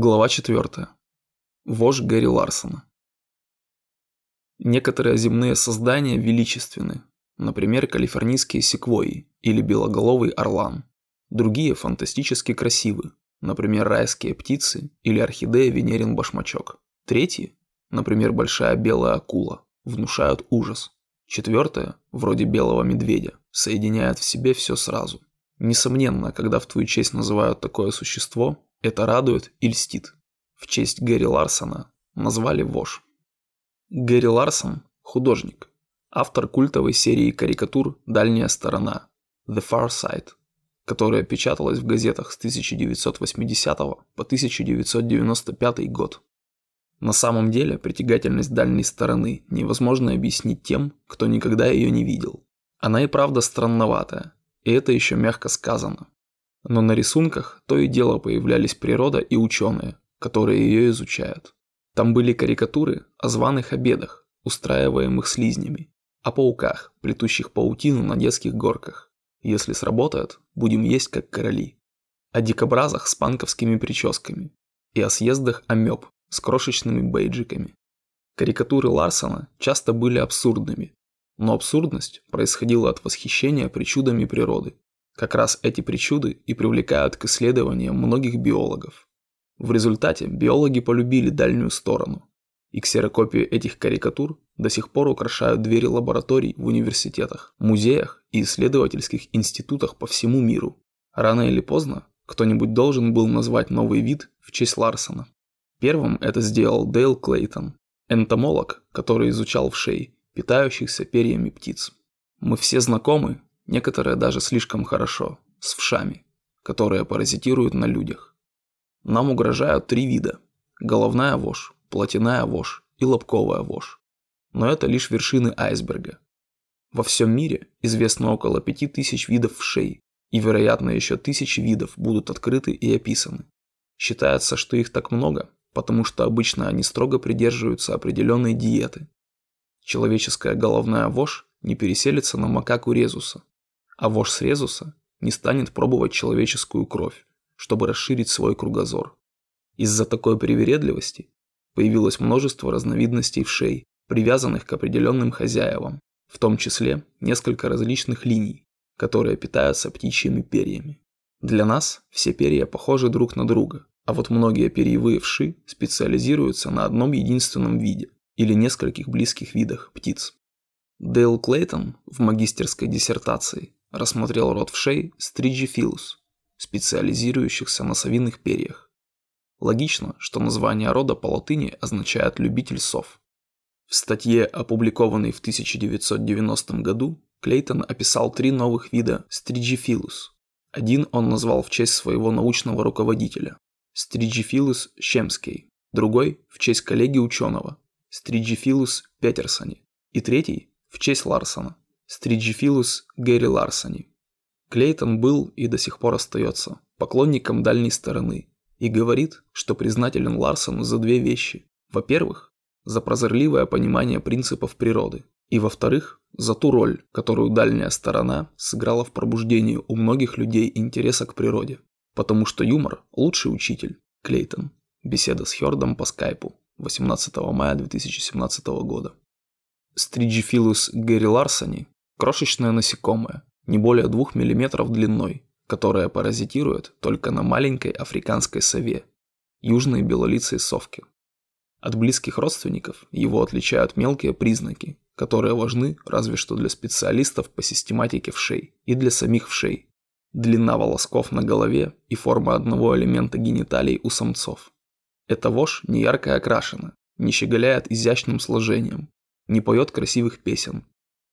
Глава 4. Вождь Гэри Ларсона. Некоторые земные создания величественны, например, калифорнийские секвойи или белоголовый орлан. Другие фантастически красивы, например, райские птицы или орхидея Венерин башмачок. Третьи, например, большая белая акула, внушают ужас. Четвертое, вроде белого медведя, соединяет в себе все сразу. Несомненно, когда в твою честь называют такое существо, это радует и льстит. В честь Гэри Ларсона назвали Вош. Гэри Ларсон – художник, автор культовой серии карикатур «Дальняя сторона» The Far Side, которая печаталась в газетах с 1980 по 1995 год. На самом деле притягательность дальней стороны невозможно объяснить тем, кто никогда ее не видел. Она и правда странноватая, и это еще мягко сказано. Но на рисунках то и дело появлялись природа и ученые, которые ее изучают. Там были карикатуры о званых обедах, устраиваемых слизнями, о пауках, плетущих паутину на детских горках. Если сработает, будем есть как короли. О дикобразах с панковскими прическами и о съездах амеб с крошечными бейджиками. Карикатуры Ларсона часто были абсурдными, но абсурдность происходила от восхищения причудами природы как раз эти причуды и привлекают к исследованиям многих биологов. В результате биологи полюбили дальнюю сторону, и ксерокопии этих карикатур до сих пор украшают двери лабораторий в университетах, музеях и исследовательских институтах по всему миру. Рано или поздно кто-нибудь должен был назвать новый вид в честь Ларсона. Первым это сделал Дейл Клейтон, энтомолог, который изучал вшей, питающихся перьями птиц. Мы все знакомы некоторые даже слишком хорошо, с вшами, которые паразитируют на людях. Нам угрожают три вида – головная вошь, плотяная вошь и лобковая вошь. Но это лишь вершины айсберга. Во всем мире известно около 5000 видов вшей, и, вероятно, еще тысячи видов будут открыты и описаны. Считается, что их так много, потому что обычно они строго придерживаются определенной диеты. Человеческая головная вошь не переселится на макаку резуса, а вождь Срезуса не станет пробовать человеческую кровь, чтобы расширить свой кругозор. Из-за такой привередливости появилось множество разновидностей вшей, привязанных к определенным хозяевам, в том числе несколько различных линий, которые питаются птичьими перьями. Для нас все перья похожи друг на друга, а вот многие перьевые вши специализируются на одном единственном виде или нескольких близких видах птиц. Дейл Клейтон в магистерской диссертации рассмотрел род вшей стригифилус, специализирующихся на совиных перьях. Логично, что название рода по латыни означает «любитель сов». В статье, опубликованной в 1990 году, Клейтон описал три новых вида стригифилус. Один он назвал в честь своего научного руководителя – стригифилус щемский, другой – в честь коллеги ученого – стригифилус петерсони, и третий – в честь Ларсона – Стриджифилус Гэри Ларсони. Клейтон был и до сих пор остается поклонником дальней стороны и говорит, что признателен Ларсону за две вещи. Во-первых, за прозорливое понимание принципов природы, и во-вторых, за ту роль, которую дальняя сторона сыграла в пробуждении у многих людей интереса к природе. Потому что юмор – лучший учитель. Клейтон. Беседа с Хёрдом по скайпу. 18 мая 2017 года. Стриджифилус Гэри Ларсони Крошечное насекомое, не более 2 мм длиной, которое паразитирует только на маленькой африканской сове, южной белолицей совке. От близких родственников его отличают мелкие признаки, которые важны разве что для специалистов по систематике вшей и для самих вшей. Длина волосков на голове и форма одного элемента гениталий у самцов. Эта вошь не ярко окрашена, не щеголяет изящным сложением, не поет красивых песен,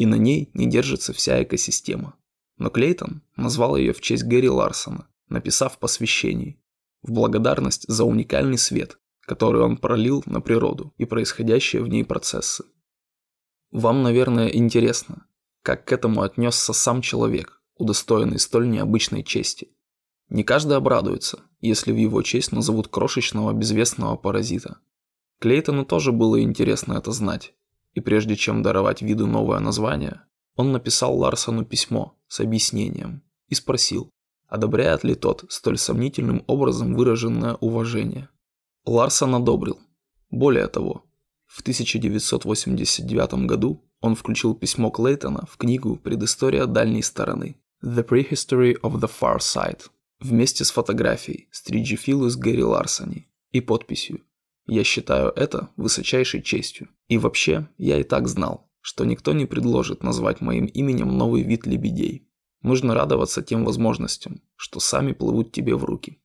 и на ней не держится вся экосистема. Но Клейтон назвал ее в честь Гэри Ларсона, написав посвящение, в благодарность за уникальный свет, который он пролил на природу и происходящие в ней процессы. Вам, наверное, интересно, как к этому отнесся сам человек, удостоенный столь необычной чести. Не каждый обрадуется, если в его честь назовут крошечного безвестного паразита. Клейтону тоже было интересно это знать, и прежде чем даровать виду новое название, он написал Ларсону письмо с объяснением и спросил, одобряет ли тот столь сомнительным образом выраженное уважение. Ларсон одобрил. Более того, в 1989 году он включил письмо Клейтона в книгу «Предыстория дальней стороны» The Prehistory of the Far Side вместе с фотографией Стриджифилус Гэри Ларсони и подписью «Я считаю это высочайшей честью». И вообще, я и так знал, что никто не предложит назвать моим именем новый вид лебедей. Нужно радоваться тем возможностям, что сами плывут тебе в руки.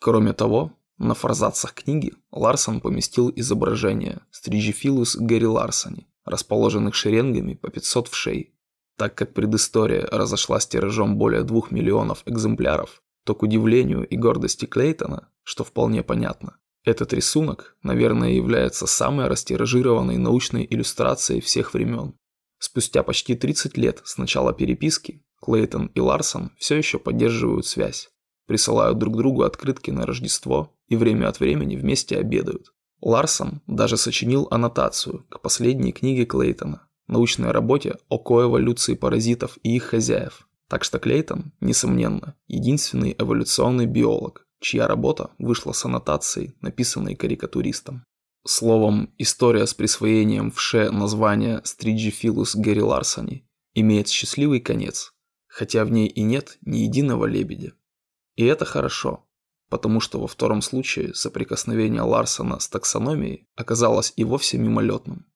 Кроме того, на форзацах книги Ларсон поместил изображение Стрижифилус Гэри Ларсони, расположенных шеренгами по 500 в шей. Так как предыстория разошлась тиражом более 2 миллионов экземпляров, то к удивлению и гордости Клейтона, что вполне понятно, этот рисунок, наверное, является самой растиражированной научной иллюстрацией всех времен. Спустя почти 30 лет с начала переписки Клейтон и Ларсон все еще поддерживают связь присылают друг другу открытки на Рождество и время от времени вместе обедают. Ларсон даже сочинил аннотацию к последней книге Клейтона, научной работе о коэволюции паразитов и их хозяев. Так что Клейтон, несомненно, единственный эволюционный биолог, чья работа вышла с аннотацией, написанной карикатуристом. Словом, история с присвоением в Ше названия Стриджифилус Гэри Ларсони имеет счастливый конец, хотя в ней и нет ни единого лебедя. И это хорошо, потому что во втором случае соприкосновение Ларсона с таксономией оказалось и вовсе мимолетным.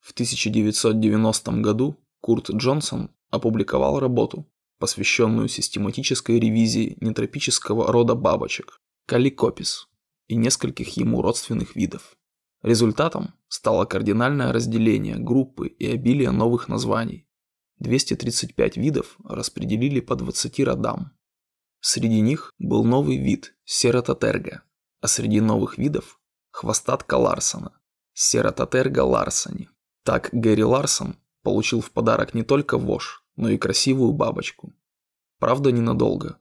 В 1990 году Курт Джонсон опубликовал работу, посвященную систематической ревизии нетропического рода бабочек Каликопис и нескольких ему родственных видов. Результатом стало кардинальное разделение группы и обилие новых названий. 235 видов распределили по 20 родам. Среди них был новый вид – серототерга, а среди новых видов – хвостатка Ларсона – серототерга ларсони. Так Гэри Ларсон получил в подарок не только вож, но и красивую бабочку. Правда, ненадолго.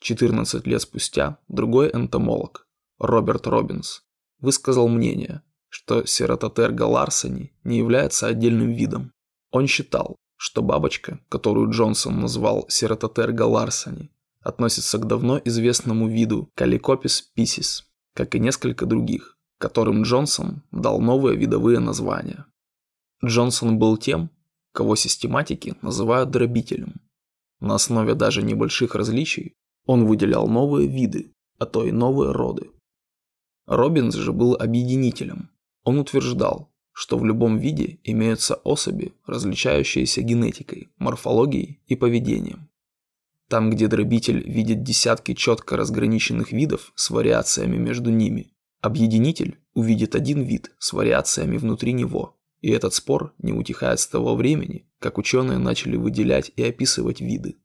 14 лет спустя другой энтомолог, Роберт Робинс, высказал мнение, что серототерга ларсони не является отдельным видом. Он считал, что бабочка, которую Джонсон назвал серототерга ларсони, относится к давно известному виду Каликопис писис, как и несколько других, которым Джонсон дал новые видовые названия. Джонсон был тем, кого систематики называют дробителем. На основе даже небольших различий он выделял новые виды, а то и новые роды. Робинс же был объединителем. Он утверждал, что в любом виде имеются особи, различающиеся генетикой, морфологией и поведением. Там, где дробитель видит десятки четко разграниченных видов с вариациями между ними, объединитель увидит один вид с вариациями внутри него. И этот спор не утихает с того времени, как ученые начали выделять и описывать виды.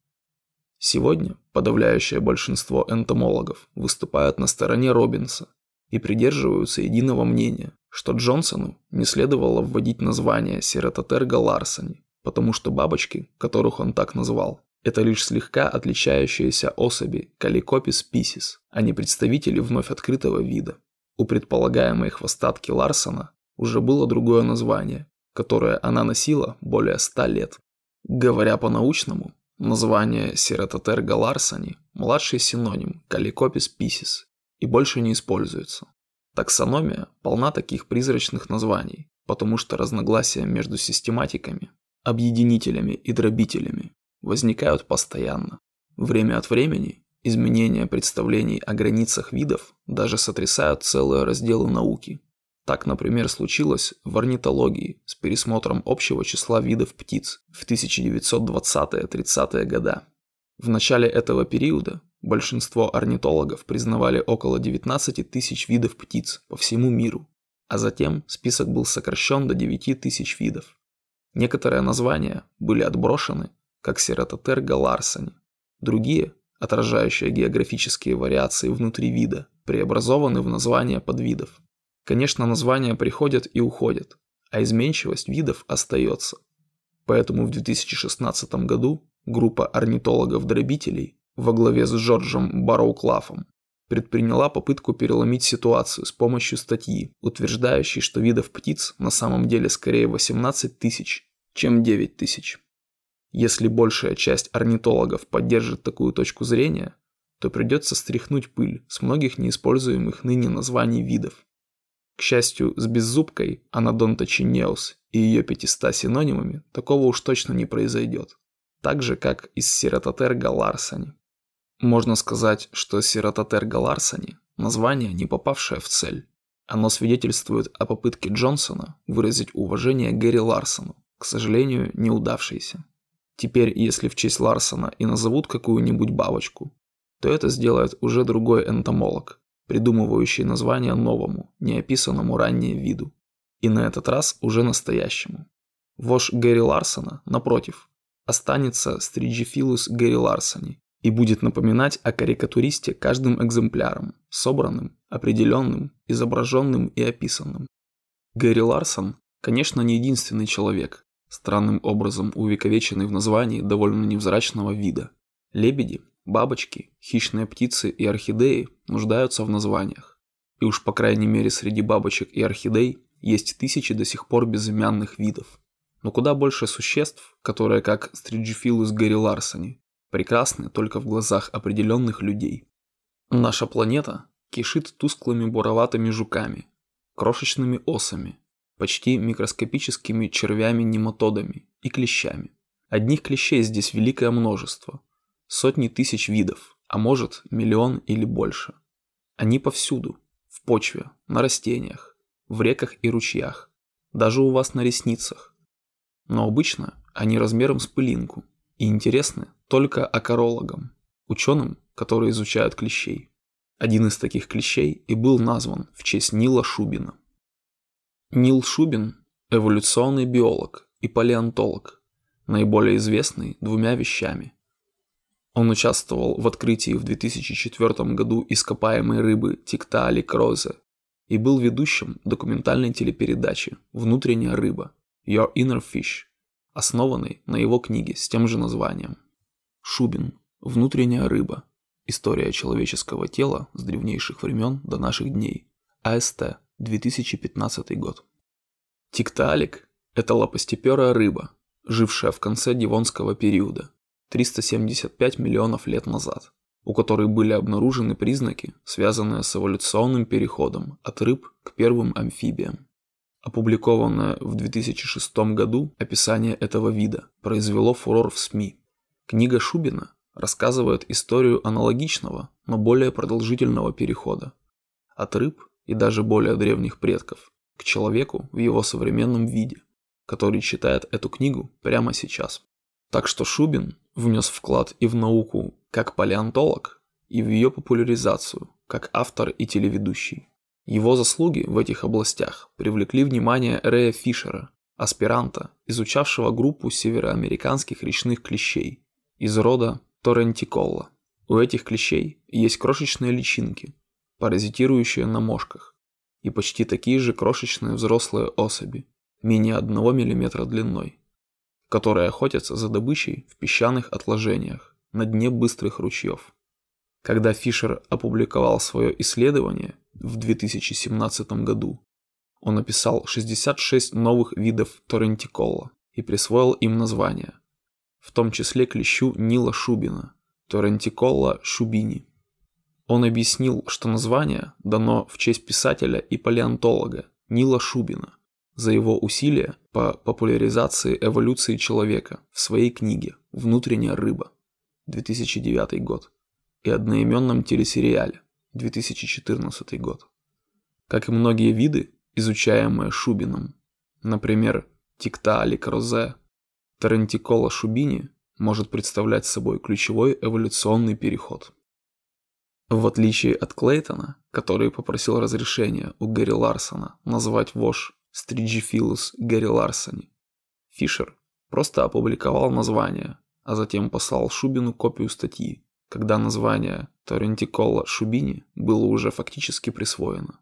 Сегодня подавляющее большинство энтомологов выступают на стороне Робинса и придерживаются единого мнения, что Джонсону не следовало вводить название Серототерга ларсони, потому что бабочки, которых он так назвал, это лишь слегка отличающиеся особи Каликопис писис, а не представители вновь открытого вида. У предполагаемой хвостатки Ларсона уже было другое название, которое она носила более ста лет. Говоря по-научному, название Сератотерга ларсони – младший синоним Каликопис писис и больше не используется. Таксономия полна таких призрачных названий, потому что разногласия между систематиками, объединителями и дробителями возникают постоянно. Время от времени изменения представлений о границах видов даже сотрясают целые разделы науки. Так, например, случилось в орнитологии с пересмотром общего числа видов птиц в 1920-30-е годы. В начале этого периода большинство орнитологов признавали около 19 тысяч видов птиц по всему миру, а затем список был сокращен до 9 тысяч видов. Некоторые названия были отброшены как Сератотерга ларсони. Другие, отражающие географические вариации внутри вида, преобразованы в названия подвидов. Конечно, названия приходят и уходят, а изменчивость видов остается. Поэтому в 2016 году группа орнитологов-дробителей во главе с Джорджем Барроуклафом предприняла попытку переломить ситуацию с помощью статьи, утверждающей, что видов птиц на самом деле скорее 18 тысяч, чем 9 тысяч. Если большая часть орнитологов поддержит такую точку зрения, то придется стряхнуть пыль с многих неиспользуемых ныне названий видов. К счастью, с беззубкой Анадонта чинеус и ее 500 синонимами такого уж точно не произойдет. Так же, как и с Сирототерга ларсани. Можно сказать, что Сирототерга ларсани – название, не попавшее в цель. Оно свидетельствует о попытке Джонсона выразить уважение Гэри Ларсону, к сожалению, неудавшейся. Теперь, если в честь Ларсона и назовут какую-нибудь бабочку, то это сделает уже другой энтомолог, придумывающий название новому, неописанному ранее виду. И на этот раз уже настоящему. Вож Гэри Ларсона, напротив, останется Стриджифилус Гэри Ларсони и будет напоминать о карикатуристе каждым экземпляром, собранным, определенным, изображенным и описанным. Гэри Ларсон, конечно, не единственный человек, странным образом увековеченный в названии довольно невзрачного вида. Лебеди, Бабочки, хищные птицы и орхидеи нуждаются в названиях. И уж по крайней мере среди бабочек и орхидей есть тысячи до сих пор безымянных видов. Но куда больше существ, которые, как Стриджифилус Гэри Ларсони, прекрасны только в глазах определенных людей. Наша планета кишит тусклыми буроватыми жуками, крошечными осами, почти микроскопическими червями-нематодами и клещами. Одних клещей здесь великое множество, Сотни тысяч видов, а может миллион или больше. Они повсюду, в почве, на растениях, в реках и ручьях, даже у вас на ресницах. Но обычно они размером с пылинку и интересны только акарологам, ученым, которые изучают клещей. Один из таких клещей и был назван в честь Нила Шубина. Нил Шубин – эволюционный биолог и палеонтолог, наиболее известный двумя вещами он участвовал в открытии в 2004 году ископаемой рыбы Тиктаали Крозе и был ведущим документальной телепередачи «Внутренняя рыба» Your Inner Fish, основанной на его книге с тем же названием. Шубин. Внутренняя рыба. История человеческого тела с древнейших времен до наших дней. АСТ. 2015 год. Тиктаалик – это лопастеперая рыба, жившая в конце Дивонского периода – 375 миллионов лет назад, у которой были обнаружены признаки, связанные с эволюционным переходом от рыб к первым амфибиям. Опубликованное в 2006 году описание этого вида произвело фурор в СМИ. Книга Шубина рассказывает историю аналогичного, но более продолжительного перехода от рыб и даже более древних предков к человеку в его современном виде, который читает эту книгу прямо сейчас. Так что Шубин внес вклад и в науку как палеонтолог, и в ее популяризацию как автор и телеведущий. Его заслуги в этих областях привлекли внимание Рэя Фишера, аспиранта, изучавшего группу североамериканских речных клещей из рода Торрентиколла. У этих клещей есть крошечные личинки, паразитирующие на мошках, и почти такие же крошечные взрослые особи, менее 1 мм длиной которые охотятся за добычей в песчаных отложениях на дне быстрых ручьев. Когда Фишер опубликовал свое исследование в 2017 году, он описал 66 новых видов торрентикола и присвоил им названия, в том числе клещу Нила Шубина, торрентикола шубини. Он объяснил, что название дано в честь писателя и палеонтолога Нила Шубина, за его усилия по популяризации эволюции человека в своей книге «Внутренняя рыба» 2009 год и одноименном телесериале 2014 год. Как и многие виды, изучаемые Шубином, например, Тиктаали крозе, Тарантикола шубини может представлять собой ключевой эволюционный переход. В отличие от Клейтона, который попросил разрешения у Гэри Ларсона назвать вож Стриджифилус Гэри Ларсони. Фишер просто опубликовал название, а затем послал Шубину копию статьи, когда название Торрентикола Шубини было уже фактически присвоено.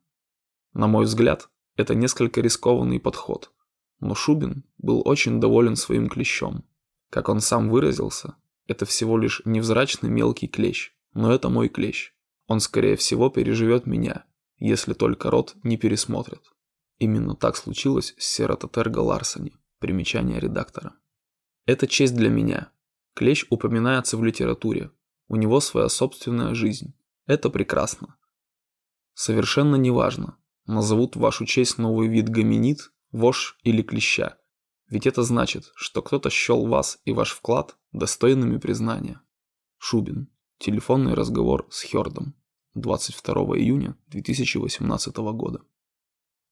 На мой взгляд, это несколько рискованный подход, но Шубин был очень доволен своим клещом. Как он сам выразился, это всего лишь невзрачный мелкий клещ, но это мой клещ. Он, скорее всего, переживет меня, если только рот не пересмотрит. Именно так случилось с Сератотерго Ларсони. Примечание редактора. Это честь для меня. Клещ упоминается в литературе, У него своя собственная жизнь. Это прекрасно. Совершенно неважно, назовут в вашу честь новый вид гоминид, вож или клеща. Ведь это значит, что кто-то счел вас и ваш вклад достойными признания. Шубин. Телефонный разговор с Хёрдом. 22 июня 2018 года.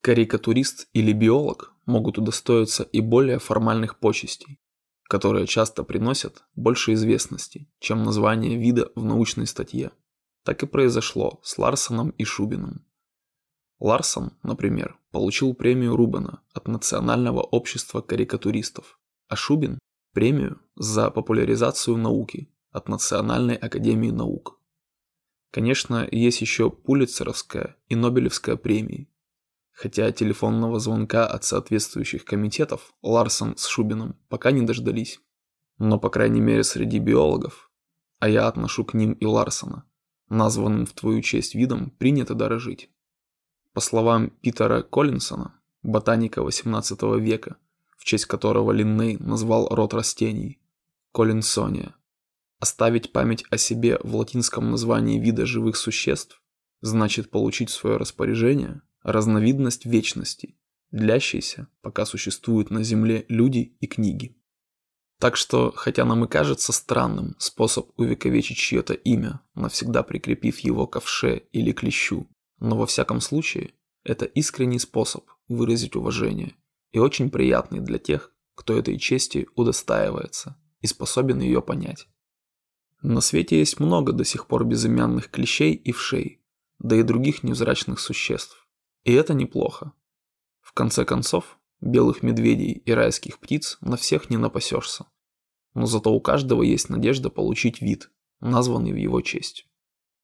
Карикатурист или биолог могут удостоиться и более формальных почестей, которые часто приносят больше известности, чем название вида в научной статье. Так и произошло с Ларсоном и Шубиным. Ларсон, например, получил премию Рубена от Национального общества карикатуристов, а Шубин – премию за популяризацию науки от Национальной академии наук. Конечно, есть еще Пулитцеровская и Нобелевская премии. Хотя телефонного звонка от соответствующих комитетов Ларсон с Шубиным пока не дождались. Но, по крайней мере, среди биологов, а я отношу к ним и Ларсона, названным в твою честь видом принято дорожить. По словам Питера Коллинсона, ботаника XVIII века, в честь которого Линней назвал род растений – Коллинсония, Оставить память о себе в латинском названии вида живых существ значит получить в свое распоряжение разновидность вечности, длящейся, пока существуют на Земле люди и книги. Так что, хотя нам и кажется странным способ увековечить чье-то имя, навсегда прикрепив его к овше или клещу, но во всяком случае, это искренний способ выразить уважение и очень приятный для тех, кто этой чести удостаивается и способен ее понять. На свете есть много до сих пор безымянных клещей и вшей, да и других невзрачных существ. И это неплохо. В конце концов, белых медведей и райских птиц на всех не напасешься. Но зато у каждого есть надежда получить вид, названный в его честь.